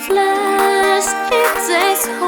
In it takes